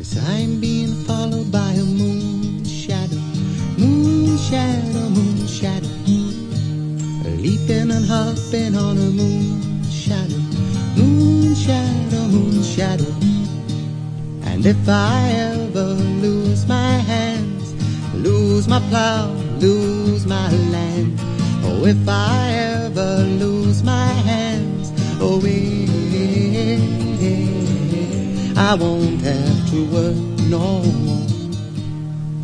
Yes, I'm being followed by a moon shadow, moon shadow, moon shadow. Leaping and hopping on a moon shadow, moon shadow, moon shadow. And if I ever lose my hands, lose my plow, lose my land, oh, if I I won't have to work no more.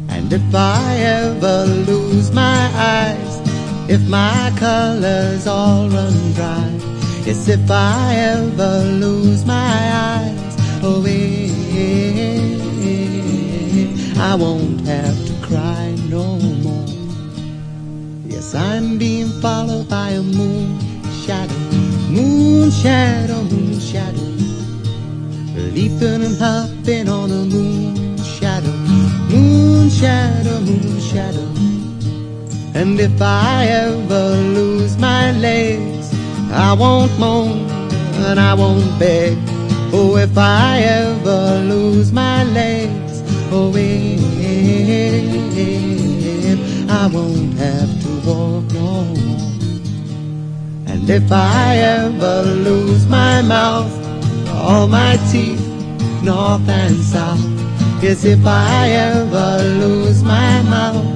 And if I ever lose my eyes, if my colors all run dry, yes, if I ever lose my eyes, oh, eh, I won't have to cry no more. Yes, I'm being followed by a moon shadow, moon shadow, moon shadow. Leaping and hopping on a moon shadow, moon shadow, moon shadow. And if I ever lose my legs, I won't moan and I won't beg. Oh, if I ever lose my legs, oh, if I won't have to walk no. And if I ever lose my mouth, all my teeth, north and south, yes, if I ever lose my mouth,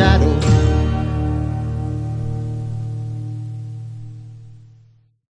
shadow.